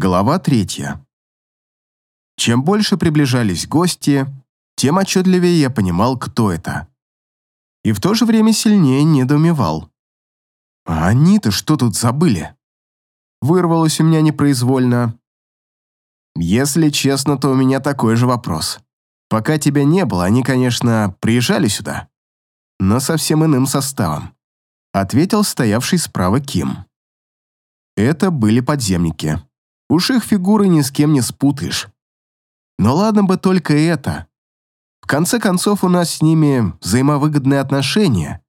Глава третья. Чем больше приближались гости, тем отчетливее я понимал, кто это. И в то же время сильнее недоумевал. А они-то что тут забыли? Вырвалось у меня непроизвольно. Если честно, то у меня такой же вопрос. Пока тебя не было, они, конечно, приезжали сюда, но совсем иным составом, ответил стоявший справа Ким. Это были подземники. Уж их фигуры ни с кем не спутаешь. Но ладно бы только это. В конце концов, у нас с ними взаимовыгодные отношения.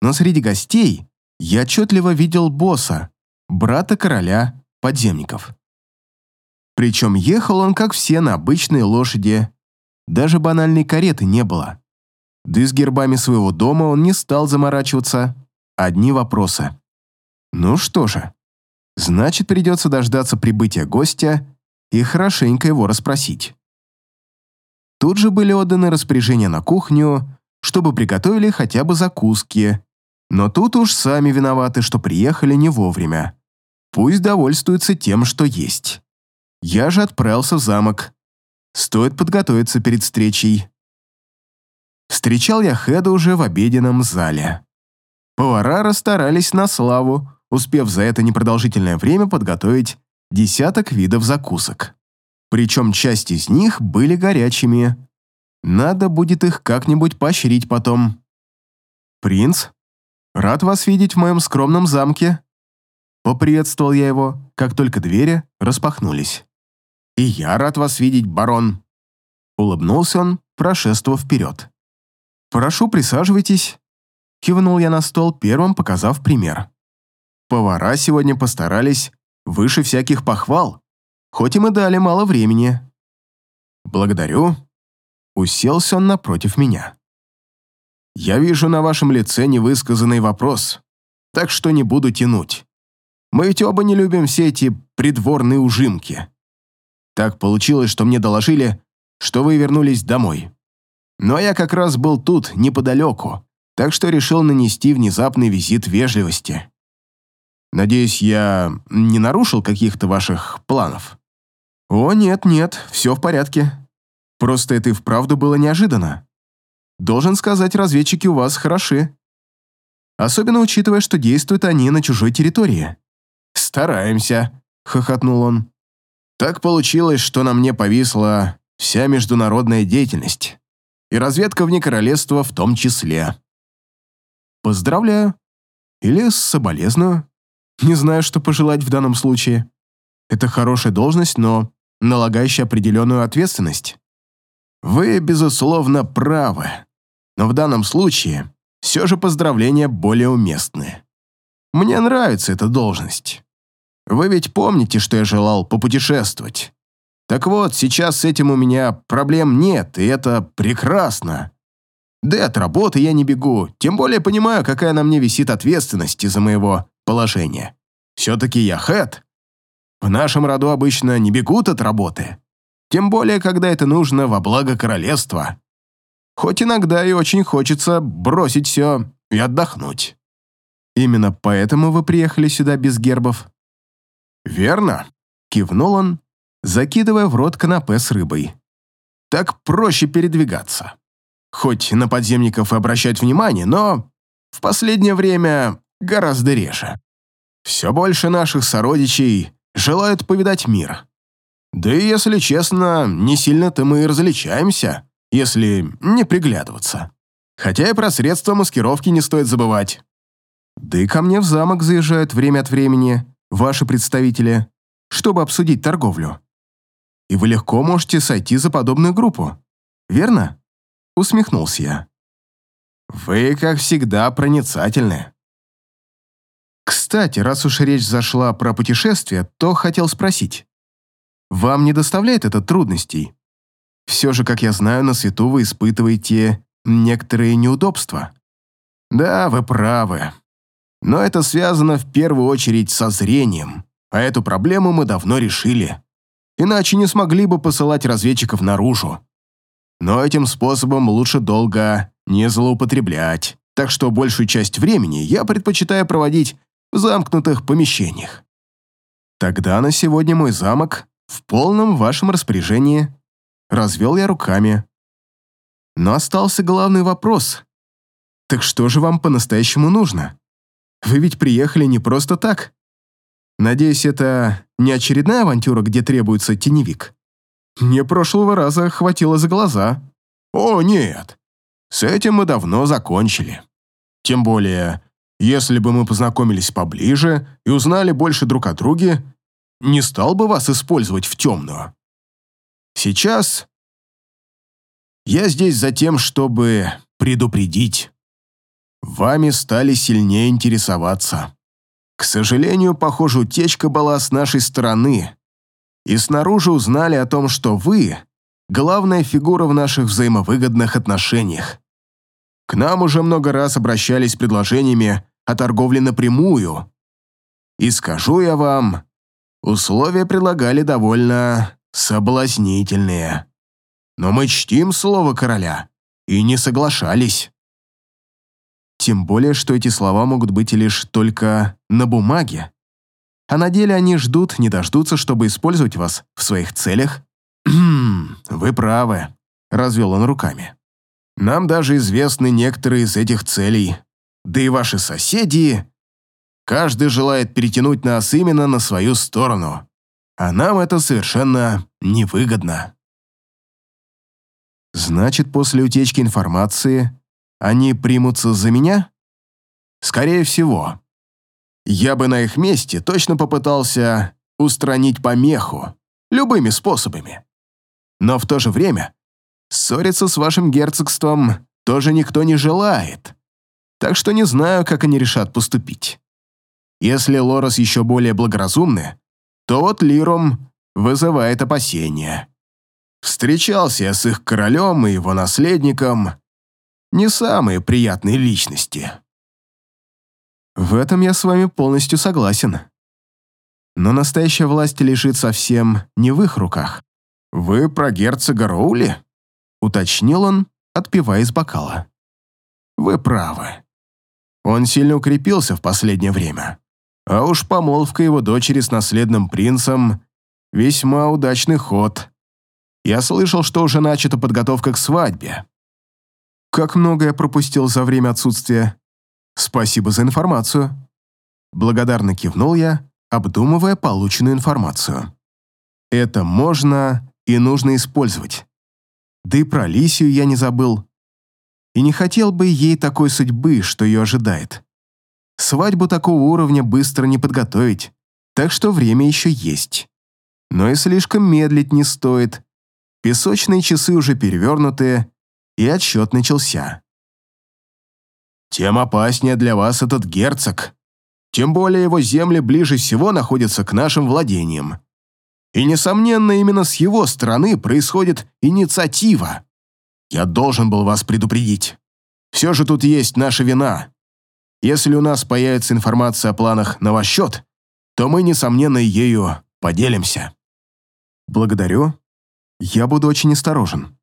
Но среди гостей я отчетливо видел босса, брата короля подземников. Причем ехал он, как все, на обычной лошади. Даже банальной кареты не было. Да и с гербами своего дома он не стал заморачиваться. Одни вопросы. Ну что же, значит, придется дождаться прибытия гостя и хорошенько его расспросить. Тут же были отданы распоряжения на кухню, чтобы приготовили хотя бы закуски. Но тут уж сами виноваты, что приехали не вовремя. Пусть довольствуются тем, что есть. Я же отправился в замок. Стоит подготовиться перед встречей. Встречал я Хеда уже в обеденном зале. Повара расстарались на славу, успев за это непродолжительное время подготовить десяток видов закусок. Причем часть из них были горячими. Надо будет их как-нибудь поощрить потом. «Принц, рад вас видеть в моем скромном замке». Поприветствовал я его, как только двери распахнулись. «И я рад вас видеть, барон!» Улыбнулся он, прошествовав вперед. «Прошу, присаживайтесь», — кивнул я на стол, первым показав пример. Повара сегодня постарались выше всяких похвал, хоть и дали мало времени. «Благодарю», — уселся он напротив меня. «Я вижу на вашем лице невысказанный вопрос, так что не буду тянуть. Мы ведь оба не любим все эти придворные ужимки. Так получилось, что мне доложили, что вы вернулись домой. Но я как раз был тут, неподалеку, так что решил нанести внезапный визит вежливости. Надеюсь, я не нарушил каких-то ваших планов? О, нет, нет, все в порядке. Просто это и вправду было неожиданно. Должен сказать, разведчики у вас хороши. Особенно учитывая, что действуют они на чужой территории. «Стараемся», — хохотнул он. Так получилось, что на мне повисла вся международная деятельность. И разведка вне королевства в том числе. Поздравляю. Или соболезную. Не знаю, что пожелать в данном случае. Это хорошая должность, но налагающая определенную ответственность. Вы, безусловно, правы. Но в данном случае все же поздравления более уместны. Мне нравится эта должность. Вы ведь помните, что я желал попутешествовать? Так вот, сейчас с этим у меня проблем нет, и это прекрасно. Да и от работы я не бегу, тем более понимаю, какая на мне висит ответственность из-за моего положения. Все-таки я хэт. В нашем роду обычно не бегут от работы. Тем более, когда это нужно во благо королевства. Хоть иногда и очень хочется бросить все и отдохнуть. Именно поэтому вы приехали сюда без гербов? «Верно», — кивнул он, закидывая в рот канапе с рыбой. «Так проще передвигаться. Хоть на подземников и обращать внимание, но в последнее время гораздо реже. Все больше наших сородичей желают повидать мир. Да и, если честно, не сильно-то мы и различаемся, если не приглядываться. Хотя и про средства маскировки не стоит забывать. Да и ко мне в замок заезжают время от времени, ваши представители, чтобы обсудить торговлю. И вы легко можете сойти за подобную группу, верно?» Усмехнулся я. «Вы, как всегда, проницательны». «Кстати, раз уж речь зашла про путешествия, то хотел спросить. Вам не доставляет это трудностей? Все же, как я знаю, на свету вы испытываете некоторые неудобства». «Да, вы правы», но это связано в первую очередь со зрением, а эту проблему мы давно решили. Иначе не смогли бы посылать разведчиков наружу. Но этим способом лучше долго не злоупотреблять, так что большую часть времени я предпочитаю проводить в замкнутых помещениях. Тогда на сегодня мой замок в полном вашем распоряжении. Развел я руками. Но остался главный вопрос. Так что же вам по-настоящему нужно? Вы ведь приехали не просто так. Надеюсь, это не очередная авантюра, где требуется теневик? Мне прошлого раза хватило за глаза. О, нет. С этим мы давно закончили. Тем более, если бы мы познакомились поближе и узнали больше друг о друге, не стал бы вас использовать в темную. Сейчас я здесь за тем, чтобы предупредить. Вами стали сильнее интересоваться. К сожалению, похоже, утечка была с нашей стороны, и снаружи узнали о том, что вы — главная фигура в наших взаимовыгодных отношениях. К нам уже много раз обращались с предложениями о торговле напрямую. И скажу я вам, условия предлагали довольно соблазнительные. Но мы чтим слово короля и не соглашались. Тем более, что эти слова могут быть лишь только на бумаге. А на деле они ждут, не дождутся, чтобы использовать вас в своих целях. «Вы правы», — развел он руками. Нам даже известны некоторые из этих целей. Да и ваши соседи... Каждый желает перетянуть нас именно на свою сторону. А нам это совершенно невыгодно. Значит, после утечки информации они примутся за меня? Скорее всего. Я бы на их месте точно попытался устранить помеху любыми способами. Но в то же время Ссориться с вашим герцогством тоже никто не желает. Так что не знаю, как они решат поступить. Если Лорос еще более благоразумны, то вот Лиром вызывает опасения. Встречался я с их королем и его наследником. Не самые приятные личности. В этом я с вами полностью согласен. Но настоящая власть лежит совсем не в их руках. Вы про герцога Роули? Уточнил он, отпивая из бокала. «Вы правы. Он сильно укрепился в последнее время. А уж помолвка его дочери с наследным принцем — весьма удачный ход. Я слышал, что уже начата подготовка к свадьбе. Как много я пропустил за время отсутствия. Спасибо за информацию». Благодарно кивнул я, обдумывая полученную информацию. Это можно и нужно использовать. Да и про Алисию я не забыл. И не хотел бы ей такой судьбы, что ее ожидает. Свадьбу такого уровня быстро не подготовить, так что время еще есть. Но и слишком медлить не стоит. Песочные часы уже перевернуты, и отсчет начался. Тем опаснее для вас этот герцог. Тем более его земли ближе всего находятся к нашим владениям. И, несомненно, именно с его стороны происходит инициатива. Я должен был вас предупредить. Все же тут есть наша вина. Если у нас появится информация о планах на ваш счет, то мы, несомненно, ею поделимся. Благодарю. Я буду очень осторожен.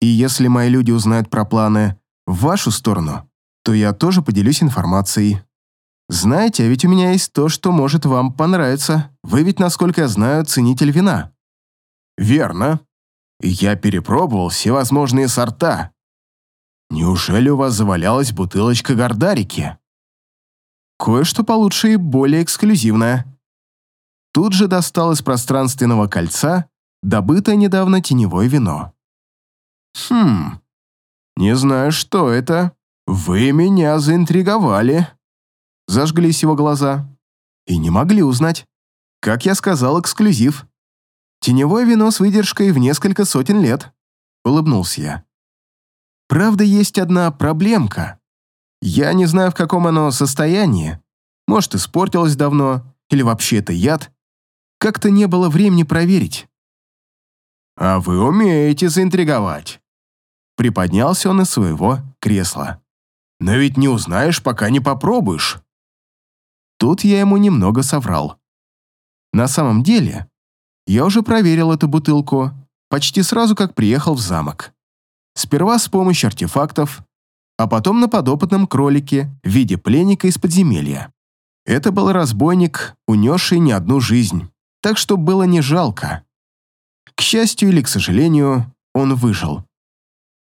И если мои люди узнают про планы в вашу сторону, то я тоже поделюсь информацией. Знаете, ведь у меня есть то, что может вам понравиться. Вы ведь, насколько я знаю, ценитель вина. Верно. Я перепробовал все возможные сорта. Неужели у вас завалялась бутылочка гордарики? Кое-что получше и более эксклюзивное. Тут же достал из пространственного кольца добытое недавно теневое вино. Хм, не знаю, что это. Вы меня заинтриговали зажглись его глаза. И не могли узнать. Как я сказал, эксклюзив. Теневое вино с выдержкой в несколько сотен лет. Улыбнулся я. Правда, есть одна проблемка. Я не знаю, в каком оно состоянии. Может, испортилось давно, или вообще это яд. Как-то не было времени проверить. «А вы умеете заинтриговать!» Приподнялся он из своего кресла. «Но ведь не узнаешь, пока не попробуешь». Тут я ему немного соврал. На самом деле, я уже проверил эту бутылку почти сразу, как приехал в замок. Сперва с помощью артефактов, а потом на подопытном кролике в виде пленника из подземелья. Это был разбойник, унесший не одну жизнь, так что было не жалко. К счастью или к сожалению, он выжил.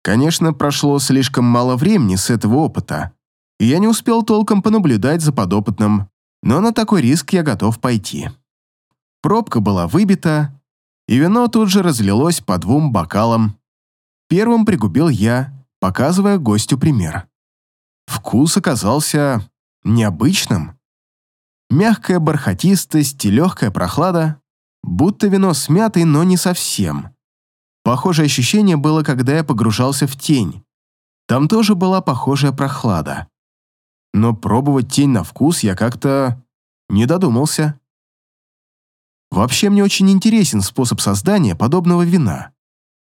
Конечно, прошло слишком мало времени с этого опыта, и я не успел толком понаблюдать за подопытным, но на такой риск я готов пойти. Пробка была выбита, и вино тут же разлилось по двум бокалам. Первым пригубил я, показывая гостю пример. Вкус оказался необычным. Мягкая бархатистость и легкая прохлада, будто вино с но не совсем. Похожее ощущение было, когда я погружался в тень. Там тоже была похожая прохлада. Но пробовать тень на вкус я как-то не додумался. Вообще мне очень интересен способ создания подобного вина.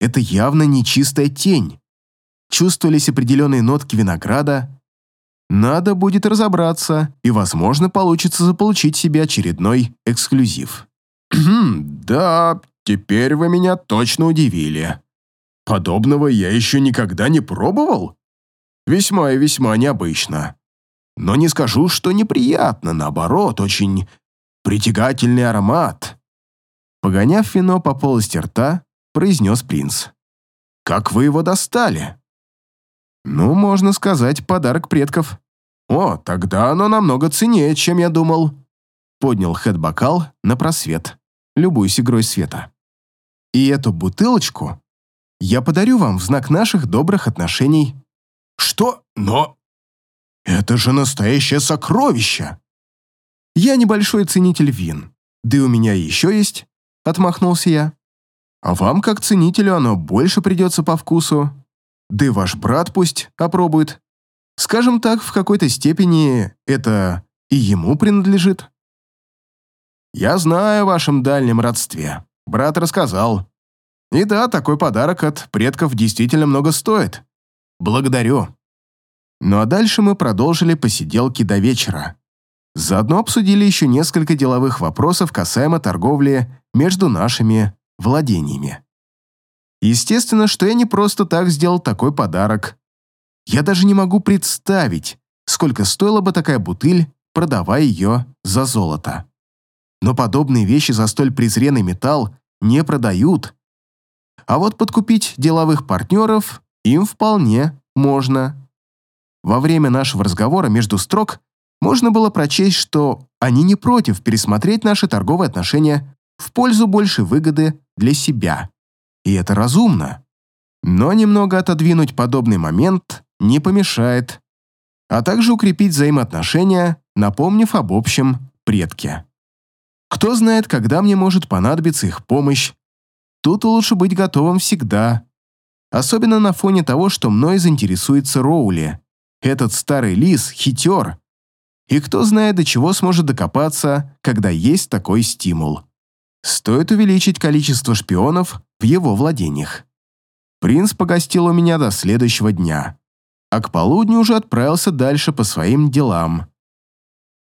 Это явно не чистая тень. Чувствовались определенные нотки винограда. Надо будет разобраться, и, возможно, получится заполучить себе очередной эксклюзив. «Да, теперь вы меня точно удивили. Подобного я еще никогда не пробовал. Весьма и весьма необычно. Но не скажу, что неприятно, наоборот, очень притягательный аромат. Погоняв вино по полости рта, произнес принц. «Как вы его достали?» «Ну, можно сказать, подарок предков». «О, тогда оно намного ценнее, чем я думал». Поднял хэт-бокал на просвет, любуясь игрой света. «И эту бутылочку я подарю вам в знак наших добрых отношений». «Что? Но...» «Это же настоящее сокровище!» «Я небольшой ценитель вин, да и у меня еще есть — отмахнулся я. «А вам, как ценителю, оно больше придется по вкусу. Да и ваш брат пусть опробует. Скажем так, в какой-то степени это и ему принадлежит». «Я знаю о вашем дальнем родстве. Брат рассказал. И да, такой подарок от предков действительно много стоит. Благодарю». Ну а дальше мы продолжили посиделки до вечера. Заодно обсудили еще несколько деловых вопросов касаемо торговли между нашими владениями. Естественно, что я не просто так сделал такой подарок. Я даже не могу представить, сколько стоила бы такая бутыль, продавая ее за золото. Но подобные вещи за столь презренный металл не продают. А вот подкупить деловых партнеров им вполне можно. Во время нашего разговора между строк можно было прочесть, что они не против пересмотреть наши торговые отношения в пользу большей выгоды для себя. И это разумно. Но немного отодвинуть подобный момент не помешает, а также укрепить взаимоотношения, напомнив об общем предке. Кто знает, когда мне может понадобиться их помощь. Тут лучше быть готовым всегда. Особенно на фоне того, что мной заинтересуется Роули. Этот старый лис хитер. И кто знает, до чего сможет докопаться, когда есть такой стимул стоит увеличить количество шпионов в его владениях. Принц погостил у меня до следующего дня, а к полудню уже отправился дальше по своим делам.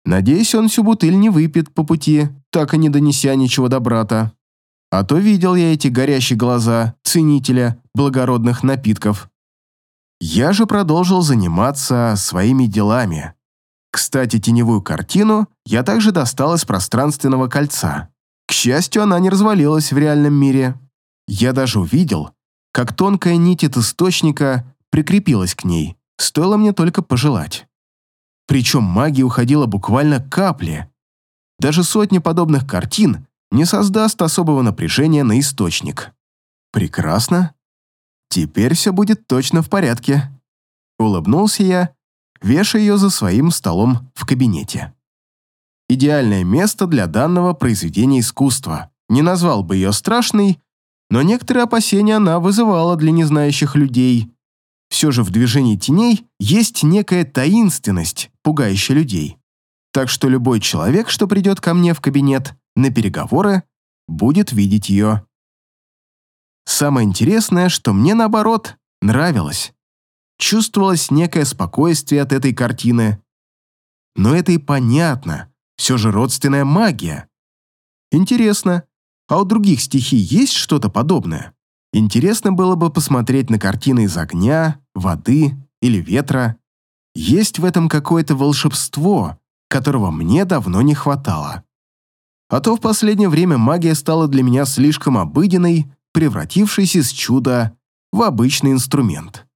Надеюсь, он всю бутыль не выпьет по пути, так и не донеся ничего до брата. А то видел я эти горящие глаза ценителя благородных напитков. Я же продолжил заниматься своими делами. Кстати, теневую картину я также достал из пространственного кольца. К счастью, она не развалилась в реальном мире. Я даже увидел, как тонкая нить от источника прикрепилась к ней, стоило мне только пожелать. Причем магия уходила буквально капли. Даже сотни подобных картин не создаст особого напряжения на источник. Прекрасно. Теперь все будет точно в порядке. Улыбнулся я, вешая ее за своим столом в кабинете идеальное место для данного произведения искусства. Не назвал бы ее страшной, но некоторые опасения она вызывала для незнающих людей. Все же в движении теней есть некая таинственность, пугающая людей. Так что любой человек, что придет ко мне в кабинет на переговоры, будет видеть ее. Самое интересное, что мне, наоборот, нравилось. Чувствовалось некое спокойствие от этой картины. Но это и понятно все же родственная магия. Интересно, а у других стихий есть что-то подобное? Интересно было бы посмотреть на картины из огня, воды или ветра. Есть в этом какое-то волшебство, которого мне давно не хватало. А то в последнее время магия стала для меня слишком обыденной, превратившись из чуда в обычный инструмент.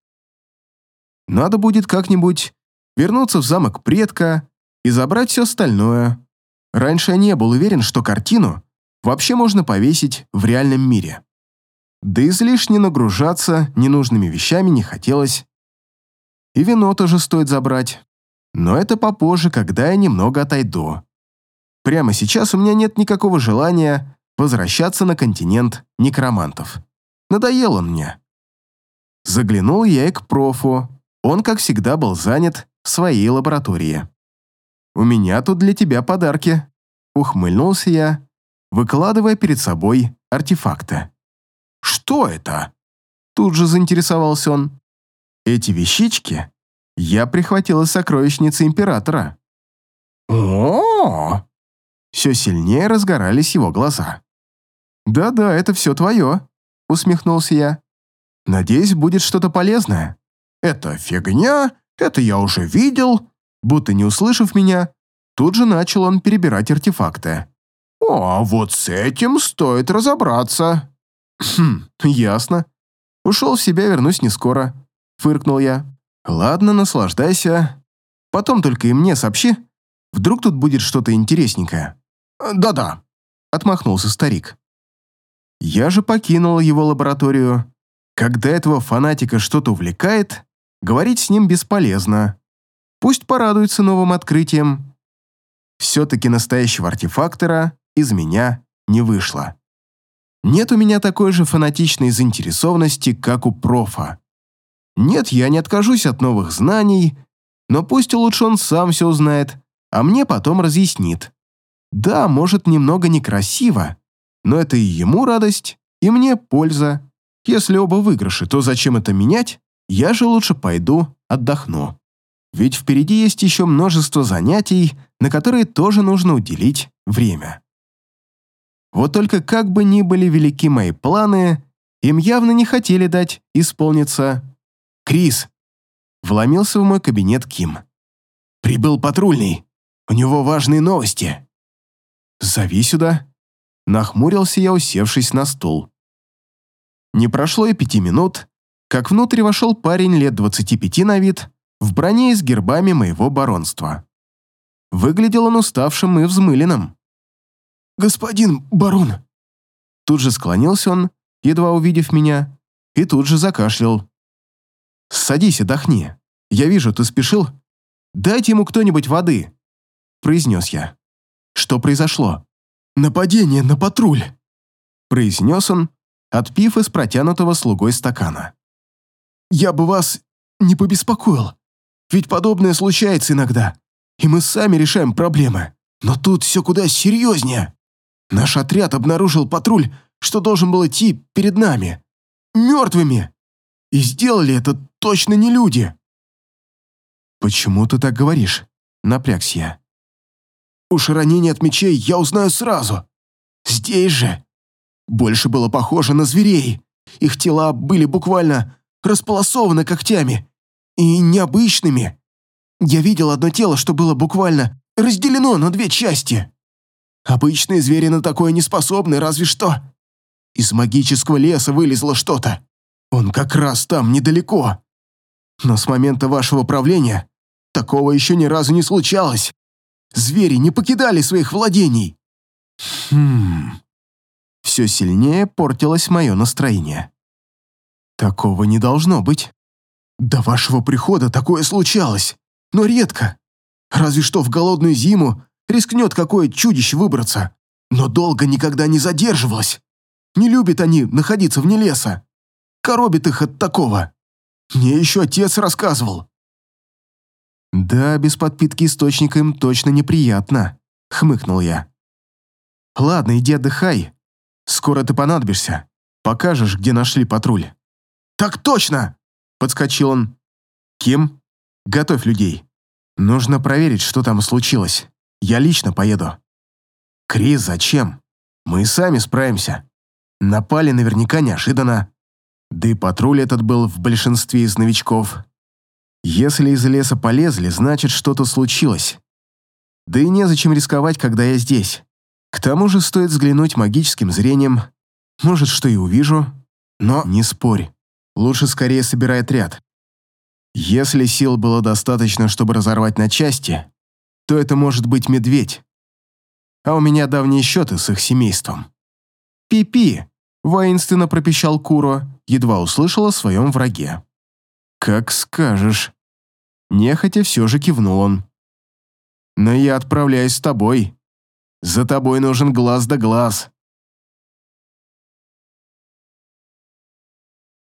Надо будет как-нибудь вернуться в замок предка и забрать все остальное. Раньше я не был уверен, что картину вообще можно повесить в реальном мире. Да излишне нагружаться ненужными вещами не хотелось. И вино тоже стоит забрать. Но это попозже, когда я немного отойду. Прямо сейчас у меня нет никакого желания возвращаться на континент некромантов. Надоел он мне. Заглянул я и к профу. Он, как всегда, был занят в своей лаборатории. «У меня тут для тебя подарки», — ухмыльнулся я, выкладывая перед собой артефакты. «Что это?» Тут же заинтересовался он. «Эти вещички я прихватил из сокровищницы Императора». «О-о-о!» Все сильнее разгорались его глаза. «Да-да, это все твое», — усмехнулся я. «Надеюсь, будет что-то полезное». «Это фигня, это я уже видел», будто не услышав меня, тут же начал он перебирать артефакты. «О, а вот с этим стоит разобраться». «Хм, ясно. Ушел в себя, вернусь не скоро», — фыркнул я. «Ладно, наслаждайся. Потом только и мне сообщи. Вдруг тут будет что-то интересненькое». «Да-да», — отмахнулся старик. Я же покинул его лабораторию. Когда этого фанатика что-то увлекает, говорить с ним бесполезно. Пусть порадуется новым открытием. Все-таки настоящего артефактора из меня не вышло. Нет у меня такой же фанатичной заинтересованности, как у профа. Нет, я не откажусь от новых знаний, но пусть лучше он сам все узнает, а мне потом разъяснит. Да, может, немного некрасиво, но это и ему радость, и мне польза. Если оба выигрыши, то зачем это менять? Я же лучше пойду отдохну. Ведь впереди есть еще множество занятий, на которые тоже нужно уделить время. Вот только как бы ни были велики мои планы, им явно не хотели дать исполниться. «Крис!» Вломился в мой кабинет Ким. «Прибыл патрульный. У него важные новости». «Зови сюда», Нахмурился я, усевшись на стул. Не прошло и пяти минут, как внутрь вошел парень лет двадцати пяти на вид, в броне и с гербами моего баронства. Выглядел он уставшим и взмыленным. «Господин барон!» Тут же склонился он, едва увидев меня, и тут же закашлял. «Садись, отдохни. Я вижу, ты спешил. Дайте ему кто-нибудь воды!» произнес я. «Что произошло?» «Нападение на патруль!» произнес он, отпив из протянутого слугой стакана. «Я бы вас не побеспокоил, ведь подобное случается иногда, и мы сами решаем проблемы. Но тут все куда серьезнее. Наш отряд обнаружил патруль, что должен был идти перед нами. Мертвыми. И сделали это точно не люди». «Почему ты так говоришь?» — напрягся я. Уж ранение от мечей я узнаю сразу. Здесь же. Больше было похоже на зверей. Их тела были буквально располосованы когтями. И необычными. Я видел одно тело, что было буквально разделено на две части. Обычные звери на такое не способны, разве что. Из магического леса вылезло что-то. Он как раз там, недалеко. Но с момента вашего правления такого еще ни разу не случалось. Звери не покидали своих владений. Хм. Все сильнее портилось мое настроение. Такого не должно быть. До вашего прихода такое случалось, но редко. Разве что в голодную зиму рискнет какое чудище выбраться, но долго никогда не задерживалось. Не любят они находиться вне леса. Коробит их от такого. Мне еще отец рассказывал. «Да, без подпитки источника им точно неприятно», — хмыкнул я. «Ладно, иди отдыхай. Скоро ты понадобишься. Покажешь, где нашли патруль». «Так точно!» — подскочил он. «Ким? Готовь людей. Нужно проверить, что там случилось. Я лично поеду». «Крис, зачем? Мы и сами справимся. Напали наверняка неожиданно. Да и патруль этот был в большинстве из новичков. Если из леса полезли, значит, что-то случилось. Да и незачем рисковать, когда я здесь. К тому же стоит взглянуть магическим зрением. Может, что и увижу. Но не спорь. Лучше скорее собирай отряд. Если сил было достаточно, чтобы разорвать на части, то это может быть медведь. А у меня давние счеты с их семейством. «Пи-пи!» — воинственно пропищал Куро, едва услышал о своем враге. «Как скажешь». Нехотя все же кивнул он. «Но я отправляюсь с тобой. За тобой нужен глаз да глаз.